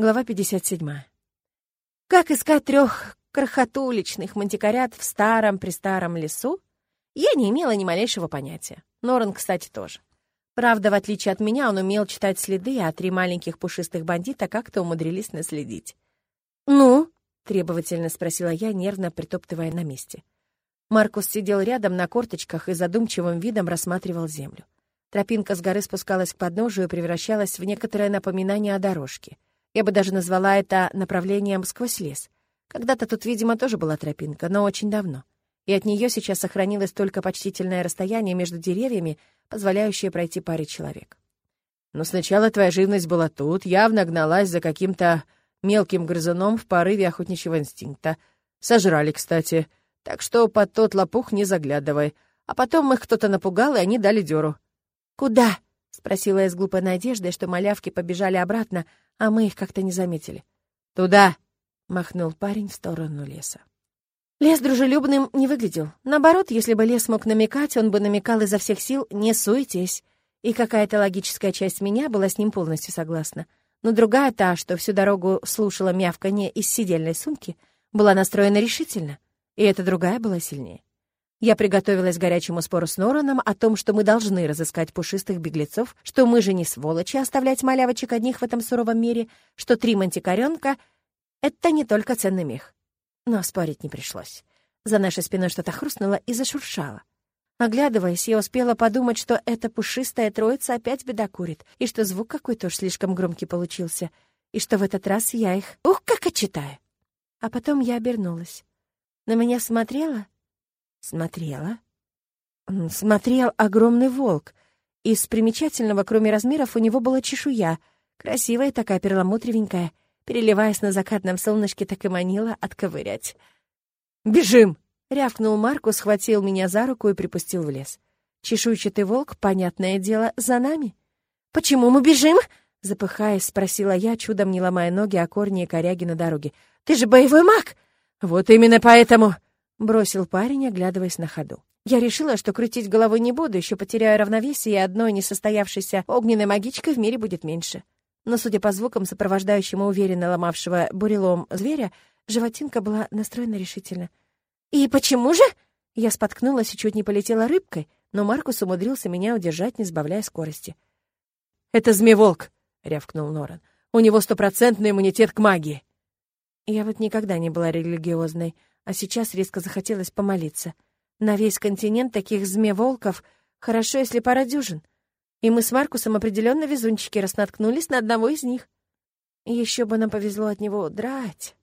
Глава 57. Как искать трех крохотуличных мантикорят в старом-престаром лесу? Я не имела ни малейшего понятия. Норан, кстати, тоже. Правда, в отличие от меня, он умел читать следы, а три маленьких пушистых бандита как-то умудрились наследить. «Ну?» — требовательно спросила я, нервно притоптывая на месте. Маркус сидел рядом на корточках и задумчивым видом рассматривал землю. Тропинка с горы спускалась к подножию и превращалась в некоторое напоминание о дорожке — я бы даже назвала это направлением сквозь лес. Когда-то тут, видимо, тоже была тропинка, но очень давно. И от нее сейчас сохранилось только почтительное расстояние между деревьями, позволяющее пройти паре человек. Но сначала твоя живность была тут, явно гналась за каким-то мелким грызуном в порыве охотничьего инстинкта. Сожрали, кстати. Так что под тот лопух не заглядывай. А потом их кто-то напугал, и они дали дёру. «Куда?» — спросила я с глупой надеждой, что малявки побежали обратно, а мы их как-то не заметили. «Туда!» — махнул парень в сторону леса. Лес дружелюбным не выглядел. Наоборот, если бы лес мог намекать, он бы намекал изо всех сил «не суетесь». И какая-то логическая часть меня была с ним полностью согласна. Но другая, та, что всю дорогу слушала мявканье из сидельной сумки, была настроена решительно, и эта другая была сильнее. Я приготовилась к горячему спору с Нораном о том, что мы должны разыскать пушистых беглецов, что мы же не сволочи оставлять малявочек одних в этом суровом мире, что три мантикоренка — это не только ценный мех. Но спорить не пришлось. За нашей спиной что-то хрустнуло и зашуршало. Оглядываясь, я успела подумать, что эта пушистая троица опять бедокурит, и что звук какой-то уж слишком громкий получился, и что в этот раз я их... Ух, как отчитаю! А потом я обернулась. На меня смотрела Смотрела. Смотрел огромный волк. Из примечательного, кроме размеров, у него была чешуя. Красивая такая, перламутровенькая. Переливаясь на закатном солнышке, так и манила отковырять. «Бежим!» — рявкнул Марку, схватил меня за руку и припустил в лес. Чешуйчатый волк, понятное дело, за нами. «Почему мы бежим?» — запыхаясь, спросила я, чудом не ломая ноги о корни и коряги на дороге. «Ты же боевой маг!» «Вот именно поэтому!» Бросил парень, оглядываясь на ходу. Я решила, что крутить головой не буду, еще потеряю равновесие, и одной несостоявшейся огненной магичкой в мире будет меньше. Но, судя по звукам, сопровождающему уверенно ломавшего бурелом зверя, животинка была настроена решительно. «И почему же?» Я споткнулась и чуть не полетела рыбкой, но Маркус умудрился меня удержать, не сбавляя скорости. «Это змееволк!» — рявкнул Норан. «У него стопроцентный иммунитет к магии!» Я вот никогда не была религиозной, а сейчас резко захотелось помолиться. На весь континент таких змееволков хорошо, если пара дюжин. И мы с Маркусом определенно везунчики, раз наткнулись на одного из них. Еще бы нам повезло от него драть.